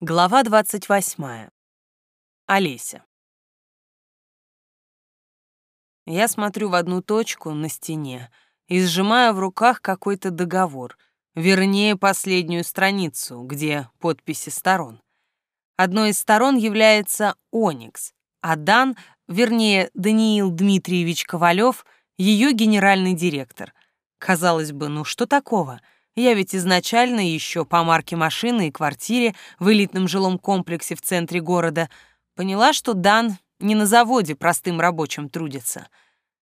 Глава 28. Олеся. Я смотрю в одну точку на стене и сжимаю в руках какой-то договор, вернее, последнюю страницу, где подписи сторон. Одной из сторон является Оникс, а Дан, вернее, Даниил Дмитриевич Ковалев, ее генеральный директор. Казалось бы, ну что такого — я ведь изначально еще по марке машины и квартире в элитном жилом комплексе в центре города поняла, что Дан не на заводе простым рабочим трудится.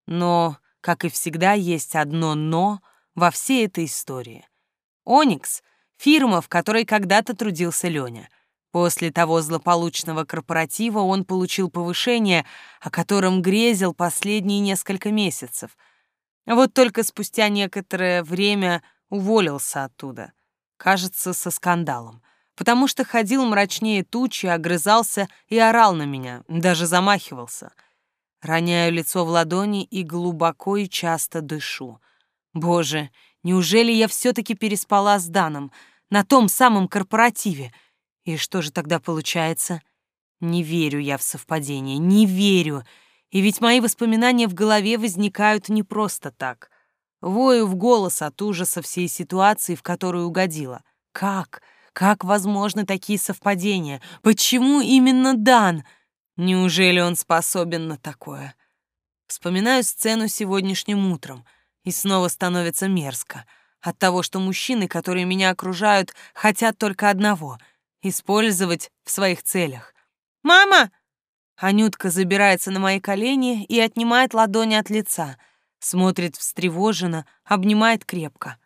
Но, как и всегда, есть одно «но» во всей этой истории. «Оникс» — фирма, в которой когда-то трудился Леня. После того злополучного корпоратива он получил повышение, о котором грезил последние несколько месяцев. Вот только спустя некоторое время — уволился оттуда. Кажется, со скандалом. Потому что ходил мрачнее тучи, огрызался и орал на меня, даже замахивался. Роняю лицо в ладони и глубоко и часто дышу. Боже, неужели я все-таки переспала с Даном на том самом корпоративе? И что же тогда получается? Не верю я в совпадение, не верю. И ведь мои воспоминания в голове возникают не просто так — Вою в голос от ужаса всей ситуации, в которую угодила. Как? Как возможны такие совпадения? Почему именно Дан? Неужели он способен на такое? Вспоминаю сцену сегодняшним утром, и снова становится мерзко от того, что мужчины, которые меня окружают, хотят только одного — использовать в своих целях. «Мама!» Анютка забирается на мои колени и отнимает ладони от лица — Смотрит встревоженно, обнимает крепко.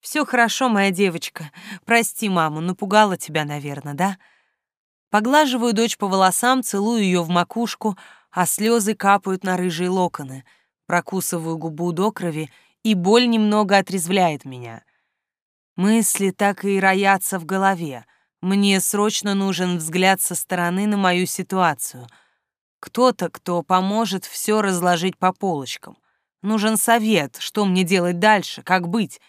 Все хорошо, моя девочка. Прости маму, напугала тебя, наверное, да?» Поглаживаю дочь по волосам, целую ее в макушку, а слезы капают на рыжие локоны. Прокусываю губу до крови, и боль немного отрезвляет меня. Мысли так и роятся в голове. Мне срочно нужен взгляд со стороны на мою ситуацию. Кто-то, кто поможет все разложить по полочкам. Нужен совет, что мне делать дальше, как быть,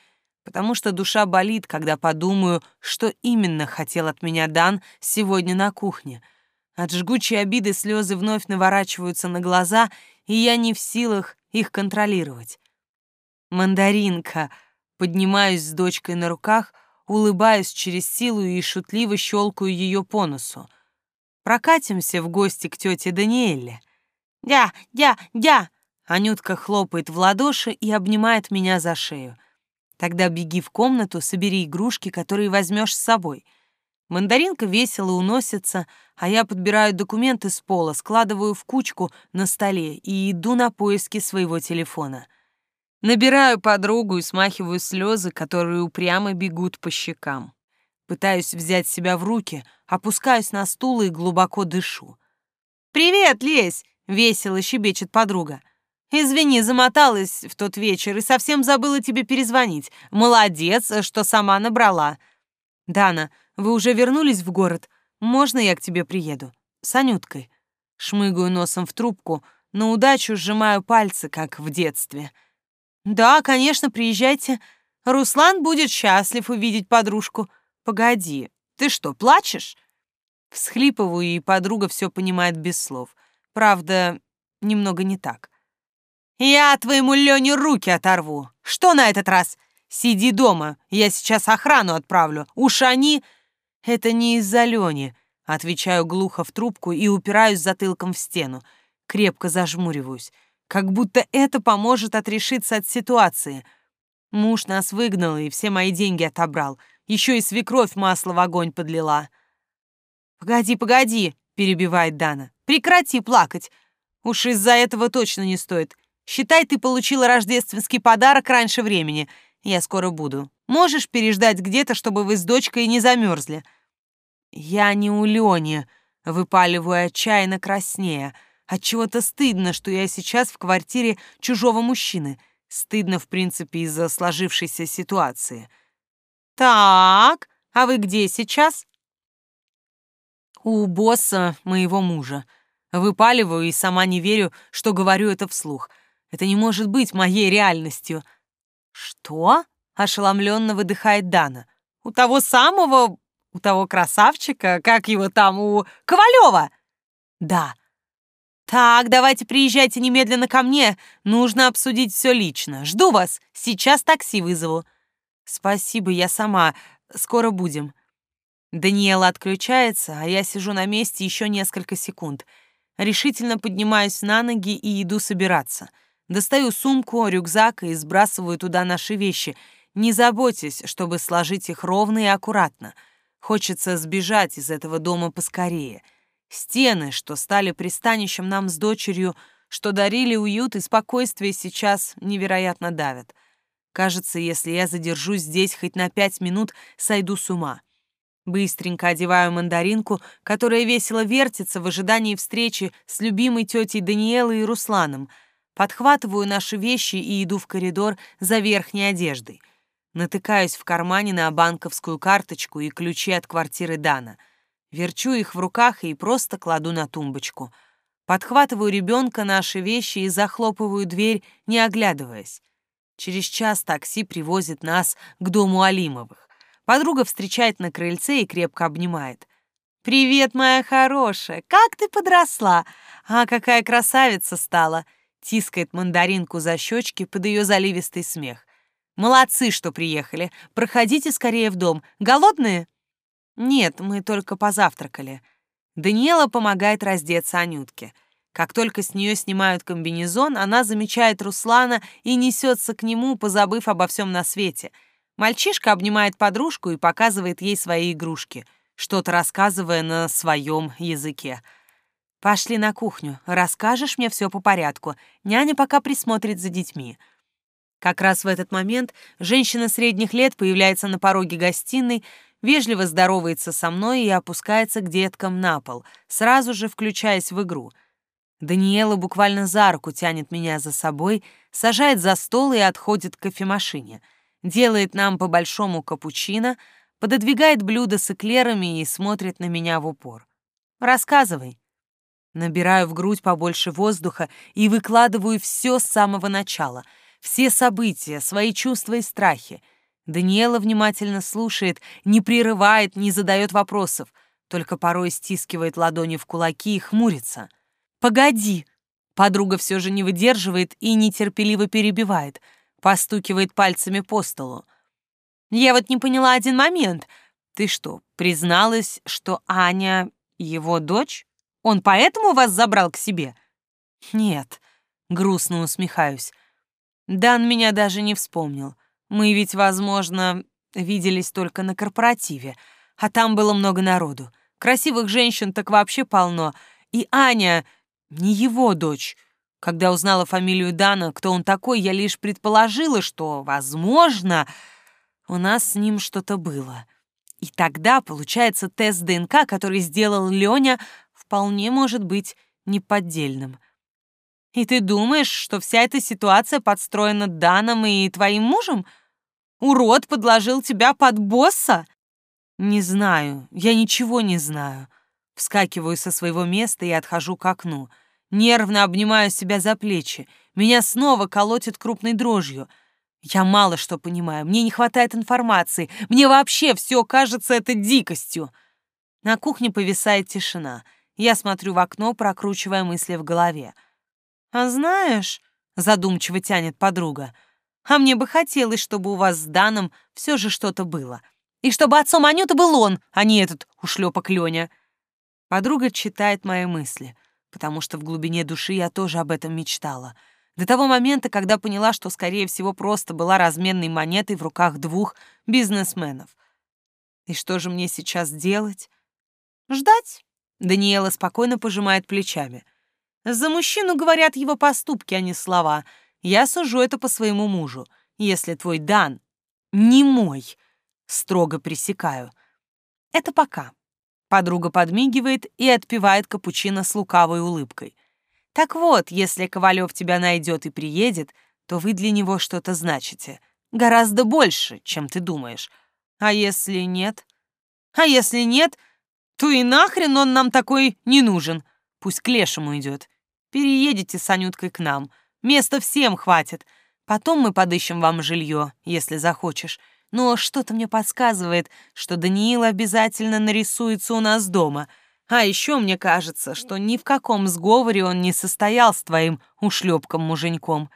потому что душа болит, когда подумаю, что именно хотел от меня Дан сегодня на кухне. От жгучей обиды слезы вновь наворачиваются на глаза, и я не в силах их контролировать. Мандаринка. Поднимаюсь с дочкой на руках, улыбаюсь через силу и шутливо щелкаю ее по носу. Прокатимся в гости к тете Даниэле. «Дя, дя, дя!» Анютка хлопает в ладоши и обнимает меня за шею. Тогда беги в комнату, собери игрушки, которые возьмешь с собой. Мандаринка весело уносится, а я подбираю документы с пола, складываю в кучку на столе и иду на поиски своего телефона. Набираю подругу и смахиваю слезы, которые упрямо бегут по щекам. Пытаюсь взять себя в руки, опускаюсь на стул и глубоко дышу. «Привет, Лесь!» — весело щебечет подруга. Извини, замоталась в тот вечер и совсем забыла тебе перезвонить. Молодец, что сама набрала. Дана, вы уже вернулись в город? Можно я к тебе приеду? С Анюткой. Шмыгаю носом в трубку, на удачу сжимаю пальцы, как в детстве. Да, конечно, приезжайте. Руслан будет счастлив увидеть подружку. Погоди, ты что, плачешь? Всхлипываю, и подруга все понимает без слов. Правда, немного не так. «Я твоему Лене руки оторву. Что на этот раз? Сиди дома, я сейчас охрану отправлю. Уж они...» «Это не из-за Лени», — отвечаю глухо в трубку и упираюсь затылком в стену. Крепко зажмуриваюсь. Как будто это поможет отрешиться от ситуации. Муж нас выгнал и все мои деньги отобрал. Еще и свекровь масло в огонь подлила. «Погоди, погоди», — перебивает Дана. «Прекрати плакать. Уж из-за этого точно не стоит. Считай, ты получила рождественский подарок раньше времени. Я скоро буду. Можешь переждать где-то, чтобы вы с дочкой не замерзли?» «Я не у Лёни», — выпаливаю отчаянно краснея. Отчего-то стыдно, что я сейчас в квартире чужого мужчины. Стыдно, в принципе, из-за сложившейся ситуации. «Так, а вы где сейчас?» «У босса моего мужа». Выпаливаю и сама не верю, что говорю это вслух — это не может быть моей реальностью. Что? Ошеломленно выдыхает Дана. У того самого У того красавчика, как его там, у Ковалева? Да. Так, давайте приезжайте немедленно ко мне. Нужно обсудить все лично. Жду вас. Сейчас такси вызову. Спасибо, я сама. Скоро будем. Даниэла отключается, а я сижу на месте еще несколько секунд. Решительно поднимаюсь на ноги и иду собираться. Достаю сумку, рюкзак и сбрасываю туда наши вещи. Не заботьтесь, чтобы сложить их ровно и аккуратно. Хочется сбежать из этого дома поскорее. Стены, что стали пристанищем нам с дочерью, что дарили уют и спокойствие, сейчас невероятно давят. Кажется, если я задержусь здесь хоть на пять минут, сойду с ума. Быстренько одеваю мандаринку, которая весело вертится в ожидании встречи с любимой тетей Даниэлой и Русланом. Подхватываю наши вещи и иду в коридор за верхней одеждой. Натыкаюсь в кармане на банковскую карточку и ключи от квартиры Дана. Верчу их в руках и просто кладу на тумбочку. Подхватываю ребенка наши вещи и захлопываю дверь, не оглядываясь. Через час такси привозит нас к дому Алимовых. Подруга встречает на крыльце и крепко обнимает. «Привет, моя хорошая! Как ты подросла? А какая красавица стала!» Тискает мандаринку за щечки под ее заливистый смех. «Молодцы, что приехали. Проходите скорее в дом. Голодные?» «Нет, мы только позавтракали». Даниэла помогает раздеться Анютке. Как только с нее снимают комбинезон, она замечает Руслана и несется к нему, позабыв обо всем на свете — Мальчишка обнимает подружку и показывает ей свои игрушки, что-то рассказывая на своем языке. «Пошли на кухню, расскажешь мне все по порядку. Няня пока присмотрит за детьми». Как раз в этот момент женщина средних лет появляется на пороге гостиной, вежливо здоровается со мной и опускается к деткам на пол, сразу же включаясь в игру. Даниэла буквально за руку тянет меня за собой, сажает за стол и отходит к кофемашине — делает нам по большому капучино, пододвигает блюдо с эклерами и смотрит на меня в упор. «Рассказывай». Набираю в грудь побольше воздуха и выкладываю все с самого начала, все события, свои чувства и страхи. Даниэла внимательно слушает, не прерывает, не задает вопросов, только порой стискивает ладони в кулаки и хмурится. «Погоди!» Подруга все же не выдерживает и нетерпеливо перебивает — постукивает пальцами по столу. «Я вот не поняла один момент. Ты что, призналась, что Аня его дочь? Он поэтому вас забрал к себе?» «Нет», — грустно усмехаюсь. «Дан меня даже не вспомнил. Мы ведь, возможно, виделись только на корпоративе, а там было много народу. Красивых женщин так вообще полно. И Аня не его дочь». Когда узнала фамилию Дана, кто он такой, я лишь предположила, что, возможно, у нас с ним что-то было. И тогда, получается, тест ДНК, который сделал Лёня, вполне может быть неподдельным. И ты думаешь, что вся эта ситуация подстроена Даном и твоим мужем? Урод подложил тебя под босса? Не знаю, я ничего не знаю. Вскакиваю со своего места и отхожу к окну — Нервно обнимаю себя за плечи. Меня снова колотит крупной дрожью. Я мало что понимаю, мне не хватает информации. Мне вообще все кажется это дикостью. На кухне повисает тишина. Я смотрю в окно, прокручивая мысли в голове. «А знаешь...» — задумчиво тянет подруга. «А мне бы хотелось, чтобы у вас с Даном все же что-то было. И чтобы отцом Анюты был он, а не этот ушлепок Леня». Подруга читает мои мысли — потому что в глубине души я тоже об этом мечтала. До того момента, когда поняла, что, скорее всего, просто была разменной монетой в руках двух бизнесменов. И что же мне сейчас делать? Ждать? Даниэла спокойно пожимает плечами. За мужчину говорят его поступки, а не слова. Я сужу это по своему мужу. Если твой Дан не мой, строго пресекаю. Это пока. Подруга подмигивает и отпивает капучино с лукавой улыбкой. Так вот, если Ковалев тебя найдет и приедет, то вы для него что-то значите. Гораздо больше, чем ты думаешь. А если нет? А если нет, то и нахрен он нам такой не нужен. Пусть к лешему идет. Переедете с Анюткой к нам. Места всем хватит. Потом мы подыщем вам жилье, если захочешь. но что-то мне подсказывает, что Даниил обязательно нарисуется у нас дома. А еще мне кажется, что ни в каком сговоре он не состоял с твоим ушлепком-муженьком.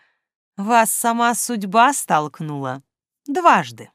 Вас сама судьба столкнула. Дважды.